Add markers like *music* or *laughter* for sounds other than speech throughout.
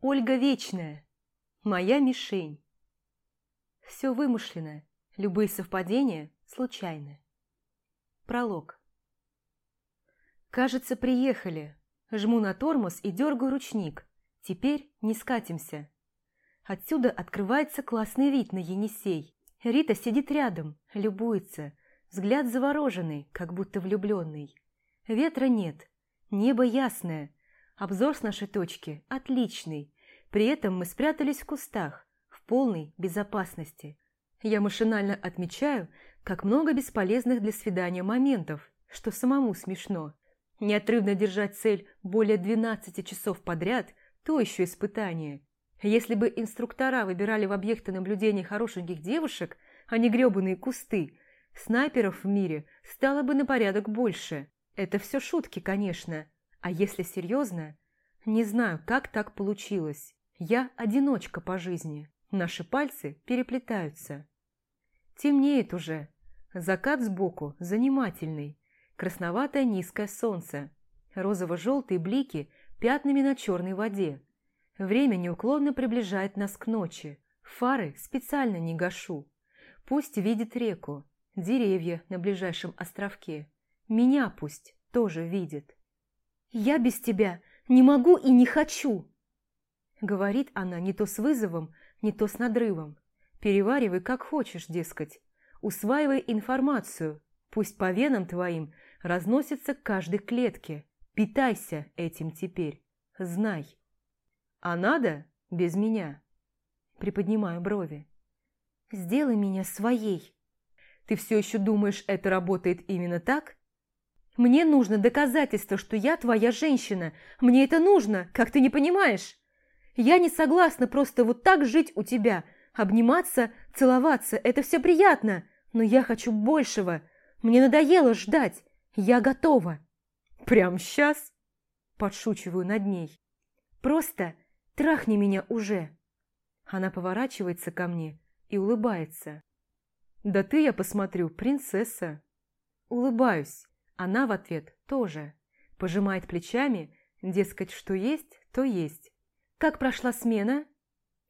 Ольга Вечная. Моя мишень. Все вымышленно, любые совпадения случайны. Пролог. Кажется, приехали. Жму на тормоз и дергаю ручник. Теперь не скатимся. Отсюда открывается классный вид на Енисей. Рита сидит рядом, любуется. Взгляд завороженный, как будто влюбленный. Ветра нет, небо ясное. Обзор с нашей точки отличный. При этом мы спрятались в кустах, в полной безопасности. Я машинально отмечаю, как много бесполезных для свидания моментов, что самому смешно. Неотрывно держать цель более 12 часов подряд – то еще испытание. Если бы инструктора выбирали в объекты наблюдения хорошеньких девушек, а не гребаные кусты, снайперов в мире стало бы на порядок больше. Это все шутки, конечно. А если серьезно? Не знаю, как так получилось. Я одиночка по жизни. Наши пальцы переплетаются. Темнеет уже. Закат сбоку занимательный. Красноватое низкое солнце. Розово-желтые блики пятнами на черной воде. Время неуклонно приближает нас к ночи. Фары специально не гашу. Пусть видит реку, деревья на ближайшем островке. Меня пусть тоже видит. «Я без тебя не могу и не хочу!» Говорит она не то с вызовом, не то с надрывом. Переваривай как хочешь, дескать. Усваивай информацию. Пусть по венам твоим разносится каждой клетке. Питайся этим теперь. Знай. А надо без меня. Приподнимаю брови. Сделай меня своей. Ты все еще думаешь, это работает именно так? Мне нужно доказательство, что я твоя женщина. Мне это нужно, как ты не понимаешь? Я не согласна просто вот так жить у тебя. Обниматься, целоваться – это все приятно. Но я хочу большего. Мне надоело ждать. Я готова. Прям сейчас? Подшучиваю над ней. Просто трахни меня уже. Она поворачивается ко мне и улыбается. Да ты, я посмотрю, принцесса. Улыбаюсь. Она в ответ тоже. Пожимает плечами, дескать, что есть, то есть. «Как прошла смена?»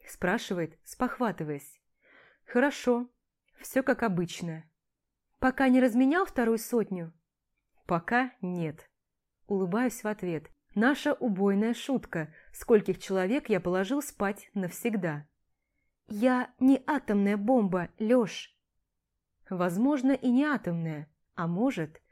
Спрашивает, спохватываясь. «Хорошо, все как обычно». «Пока не разменял вторую сотню?» «Пока нет». Улыбаюсь в ответ. Наша убойная шутка, скольких человек я положил спать навсегда. «Я не атомная бомба, Лёш». Возможно, и не атомная, а может,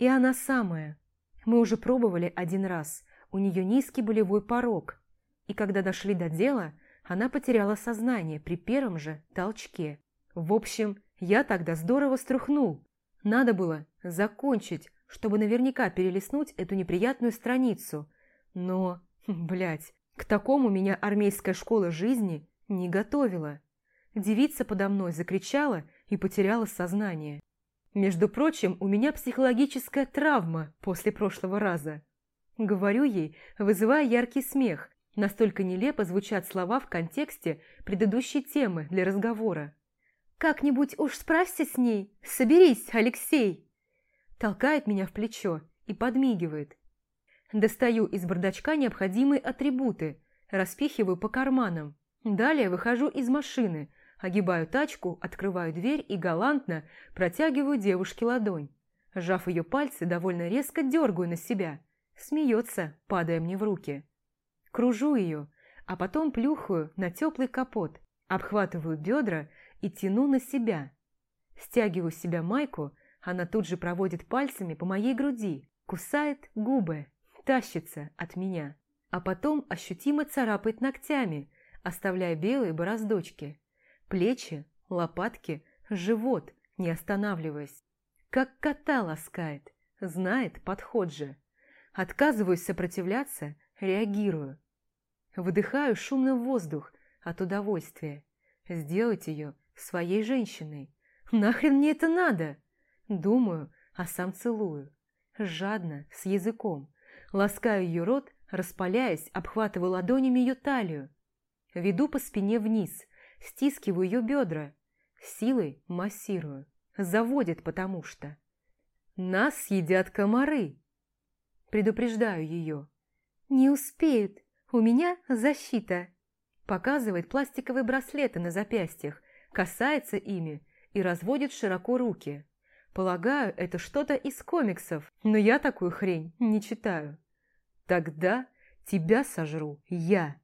и она самая. Мы уже пробовали один раз. У нее низкий болевой порог. И когда дошли до дела, она потеряла сознание при первом же толчке. В общем, я тогда здорово струхнул. Надо было закончить, чтобы наверняка перелистнуть эту неприятную страницу. Но, *laughs* блядь, к такому меня армейская школа жизни не готовила. Девица подо мной закричала и потеряла сознание. Между прочим, у меня психологическая травма после прошлого раза. Говорю ей, вызывая яркий смех. Настолько нелепо звучат слова в контексте предыдущей темы для разговора. «Как-нибудь уж справься с ней! Соберись, Алексей!» Толкает меня в плечо и подмигивает. Достаю из бардачка необходимые атрибуты, распихиваю по карманам. Далее выхожу из машины – Огибаю тачку, открываю дверь и галантно протягиваю девушке ладонь. Сжав ее пальцы, довольно резко дергаю на себя. Смеется, падая мне в руки. Кружу ее, а потом плюхаю на теплый капот, обхватываю бедра и тяну на себя. Стягиваю с себя майку, она тут же проводит пальцами по моей груди, кусает губы, тащится от меня, а потом ощутимо царапает ногтями, оставляя белые бороздочки плечи, лопатки, живот, не останавливаясь. Как кота ласкает, знает подход же. Отказываюсь сопротивляться, реагирую. Выдыхаю шумный воздух от удовольствия. Сделать ее своей женщиной. Нахрен мне это надо? Думаю, а сам целую. Жадно, с языком. Ласкаю ее рот, распаляясь, обхватываю ладонями ее талию. Веду по спине вниз, стискиваю ее бедра, силой массирую, заводит потому что. Нас съедят комары. Предупреждаю ее. Не успеют, У меня защита. Показывает пластиковые браслеты на запястьях, касается ими и разводит широко руки. Полагаю, это что-то из комиксов, но я такую хрень не читаю. Тогда тебя сожру я.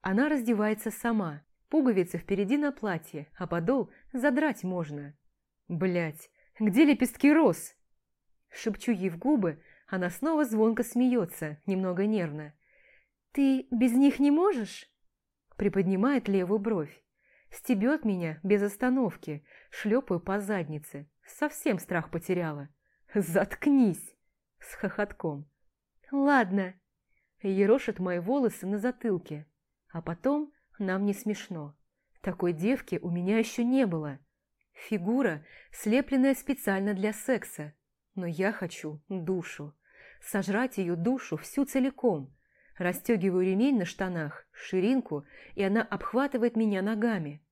Она раздевается сама. Пуговицы впереди на платье, а подол задрать можно. Блять, где лепестки роз? Шепчу ей в губы, она снова звонко смеется, немного нервно. «Ты без них не можешь?» Приподнимает левую бровь. Стебет меня без остановки, шлепаю по заднице. Совсем страх потеряла. «Заткнись!» С хохотком. «Ладно». Ерошит мои волосы на затылке. А потом нам не смешно. Такой девки у меня еще не было. Фигура, слепленная специально для секса. Но я хочу душу. Сожрать ее душу всю целиком. Растегиваю ремень на штанах, ширинку, и она обхватывает меня ногами.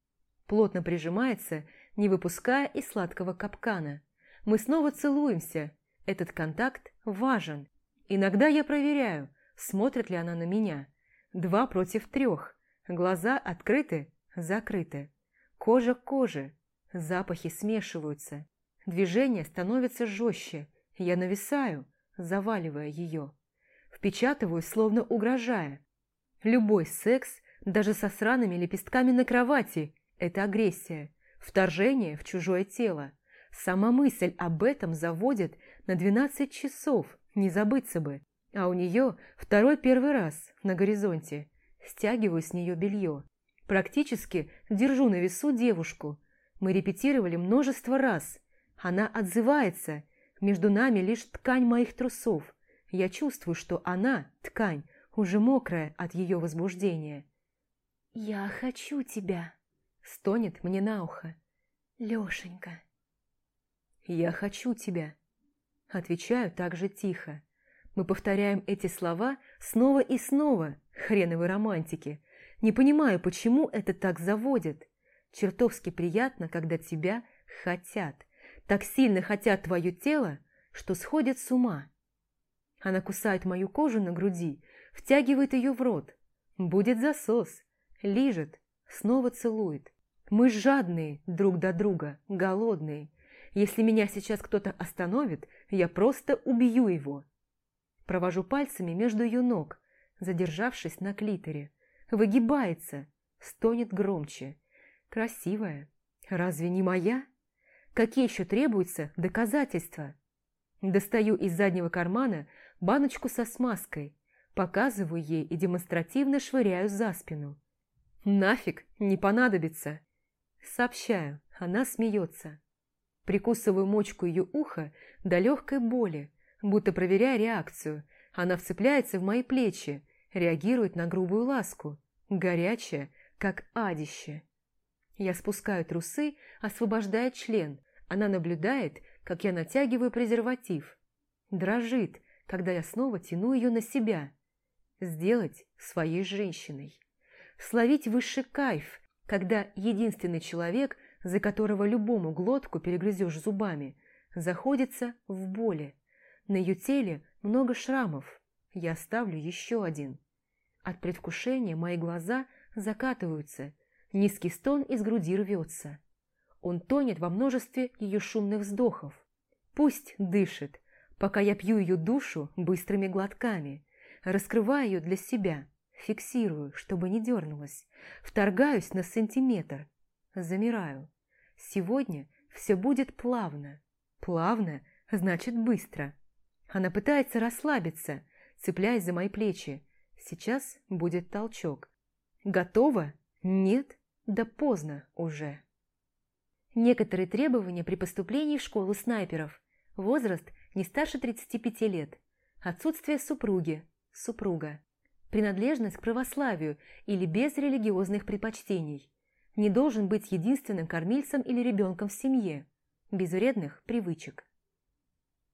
Плотно прижимается, не выпуская из сладкого капкана. Мы снова целуемся. Этот контакт важен. Иногда я проверяю, смотрит ли она на меня. Два против трех. Глаза открыты, закрыты. Кожа к коже. Запахи смешиваются. Движение становится жестче. Я нависаю, заваливая ее. Впечатываю, словно угрожая. Любой секс, даже со сраными лепестками на кровати, это агрессия, вторжение в чужое тело. Сама мысль об этом заводит на 12 часов, не забыться бы. А у нее второй первый раз на горизонте. Стягиваю с нее белье. Практически держу на весу девушку. Мы репетировали множество раз. Она отзывается. Между нами лишь ткань моих трусов. Я чувствую, что она, ткань, уже мокрая от ее возбуждения. «Я хочу тебя», — стонет мне на ухо. «Лешенька». «Я хочу тебя», — отвечаю так же тихо. Мы повторяем эти слова снова и снова, хреновой романтики. Не понимаю, почему это так заводит. Чертовски приятно, когда тебя хотят. Так сильно хотят твое тело, что сходят с ума. Она кусает мою кожу на груди, втягивает ее в рот. Будет засос, лижет, снова целует. Мы жадные друг до друга, голодные. Если меня сейчас кто-то остановит, я просто убью его. Провожу пальцами между ее ног, задержавшись на клиторе. Выгибается, стонет громче. Красивая. Разве не моя? Какие еще требуются доказательства? Достаю из заднего кармана баночку со смазкой, показываю ей и демонстративно швыряю за спину. «Нафиг, не понадобится!» Сообщаю, она смеется. Прикусываю мочку ее уха до легкой боли, будто проверяя реакцию. Она вцепляется в мои плечи, реагирует на грубую ласку, горячая, как адище. Я спускаю трусы, освобождая член. Она наблюдает, как я натягиваю презерватив. Дрожит, когда я снова тяну ее на себя. Сделать своей женщиной. Словить высший кайф, когда единственный человек, за которого любому глотку перегрызешь зубами, заходится в боли. На ее теле много шрамов. Я оставлю еще один. От предвкушения мои глаза закатываются – Низкий стон из груди рвется. Он тонет во множестве ее шумных вздохов. Пусть дышит, пока я пью ее душу быстрыми глотками, раскрываю ее для себя, фиксирую, чтобы не дернулась, вторгаюсь на сантиметр, замираю. Сегодня все будет плавно. Плавно значит быстро. Она пытается расслабиться, цепляясь за мои плечи. Сейчас будет толчок. Готова? Нет? Да поздно уже. Некоторые требования при поступлении в школу снайперов. Возраст не старше 35 лет. Отсутствие супруги, супруга. Принадлежность к православию или без религиозных предпочтений. Не должен быть единственным кормильцем или ребенком в семье. Без вредных привычек.